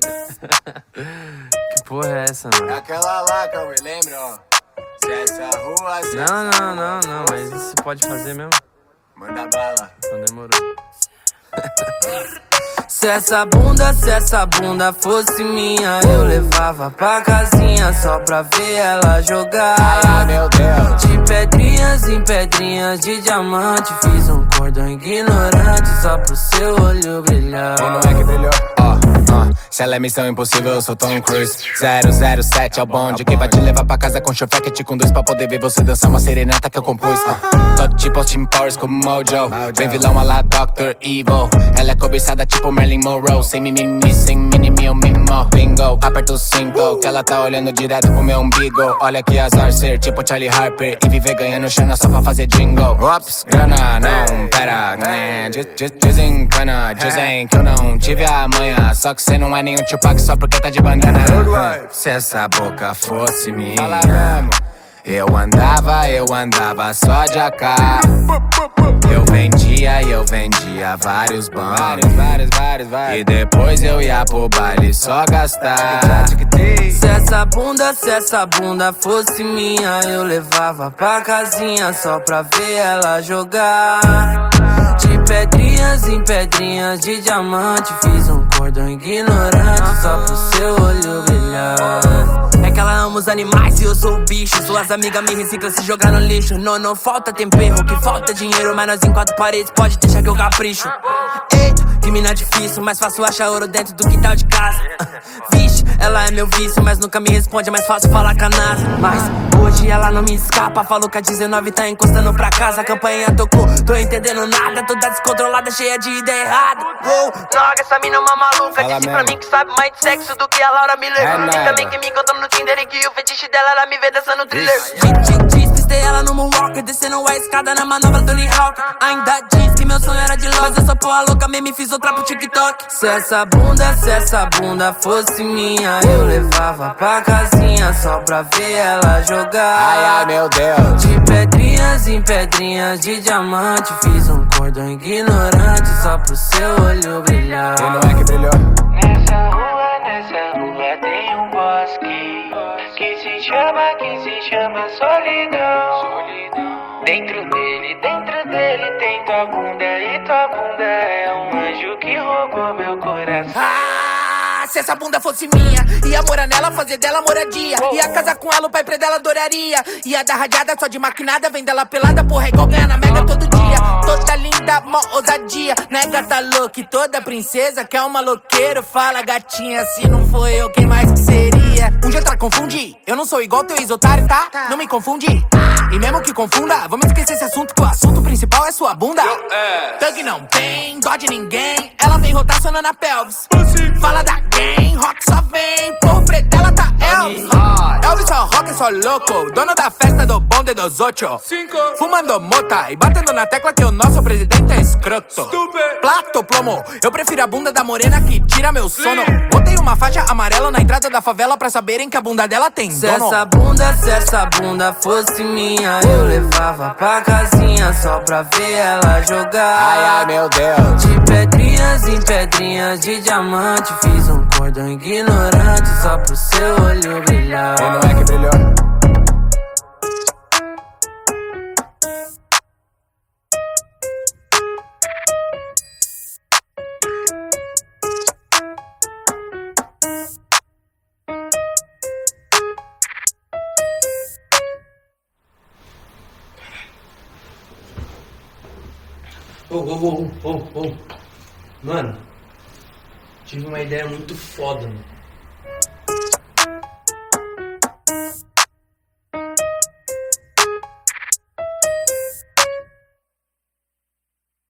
que porra é essa, mano? É aquela lá, Cauê, lembra, ó? Se essa rua, se Não, essa não, não, não, mas isso pode fazer mesmo? Manda bala. Então demorou. Se essa bunda, se essa bunda fosse minha, eu levava pra casinha só pra ver ela jogar. Ai, meu Deus. De pedrinhas em pedrinhas de diamante, fiz um cordão ignorante só pro seu olho brilhar. Não é que brilhou. Se ela é missão impossível, eu sou Tom Cruise. 007 é o bonde que vai te levar pra casa com chofete com dois pra poder ver você dançar uma serenata que eu compus. Tô tipo Austin Powers com Mojo. Vem vilão a lá Dr. Evil. Ela é cobiçada tipo Marilyn Monroe. Sem mimimi, sem mimimi, eu mimo. Bingo, aperta o cinco. Que ela tá olhando direto pro meu umbigo. Olha que azar ser tipo Charlie Harper. E viver ganhando chana só pra fazer jingle. Ops, grana, não, né, diz- diz- Desencana, dizem que eu não tive a manha. Só que cê não é nenhum Tupac só porque tá de bandana. Se essa boca fosse minha. Eu andava, eu andava só de AK. Eu vendia, eu vendia vários bancos. Vários, vários, vários, vários. E depois eu ia pro baile só gastar. Se essa bunda, se essa bunda fosse minha, eu levava pra casinha só pra ver ela jogar. Pedrinhas em pedrinhas de diamante, fiz um cordão ignorante só pro seu olho brilhar. É que ela ama os animais e eu sou o bicho. Suas amigas me reciclam se jogar no lixo. Não, não falta tempero, que falta dinheiro. Mas nós em quatro paredes pode deixar que eu capricho. Eita, que mina difícil, mais fácil achar ouro dentro do quintal de casa. Vixe, ela é meu vício, mas nunca me responde. É mais fácil falar com a NASA. Mas hoje ela não me escapa. Falou que a 19 tá encostando pra casa. A campanha tocou, tô entendendo nada. Toda descontrolada, cheia de ideia errada. Droga, essa mina é uma maluca. Fala Disse pra mesmo. mim que sabe mais de sexo do que a Laura Miller. É Disse nada. também que me encontrou no Tinder e que o fetiche dela era me ver dançando thriller. Despistei ela no moonwalker, descendo a escada na manobra Tony Hawk. Ainda diz que meu sonho era de eu sou porra louca, mesmo fiz outra pro TikTok. Se essa bunda, se essa bunda fosse minha, eu levava pra casinha só pra ver ela jogar. Ai, ai, meu Deus. De pedrinhas em pedrinhas de diamante, fiz um cordão ignorante só pro seu olho brilhar. E não é que brilhou. Nessa rua, nessa rua tem um bosque que se chama, que se chama solidão. Dentro dele, dentro dele tem tua bunda e tua bunda é um anjo que roubou meu coração. Se essa bunda fosse minha, ia morar nela, fazer dela moradia. Ia casar com ela, o pai pra dela adoraria. Ia dar radiada só de maquinada, vem dela pelada, porra, é igual ganhar na mega todo dia. Toda linda, mó ousadia. Não é gata louca e toda princesa que é uma loqueiro. Fala, gatinha, se não foi eu, quem mais que seria? Um dia pra confundir, eu não sou igual teu ex-otário, tá? Não me confunde. E mesmo que confunda, vamos esquecer esse assunto, que o assunto principal é sua bunda. Thug não tem, dó de ninguém. Ela vem rotacionando a pelvis. Fala da gang, rock só vem. Por preto ela tá Elvis. Elvis só rock, só louco. Dono da festa do bonde dos ocho. Fumando mota e batendo na tecla que o nosso presidente é escroto. Plato, plomo. Eu prefiro a bunda da morena que tira meu sono. Botei uma faixa amarela na entrada da favela pra saberem que a bunda dela tem Se dono. essa bunda, se essa bunda fosse minha, eu levava pra casinha só pra ver ela jogar. Ai, ai, meu Deus. De em pedrinhas de diamante, fiz um cordão ignorante só pro seu olho brilhar. E não é que brilhou. Ô, ô, ô, ô, ô. Mano, tive uma ideia muito foda, mano.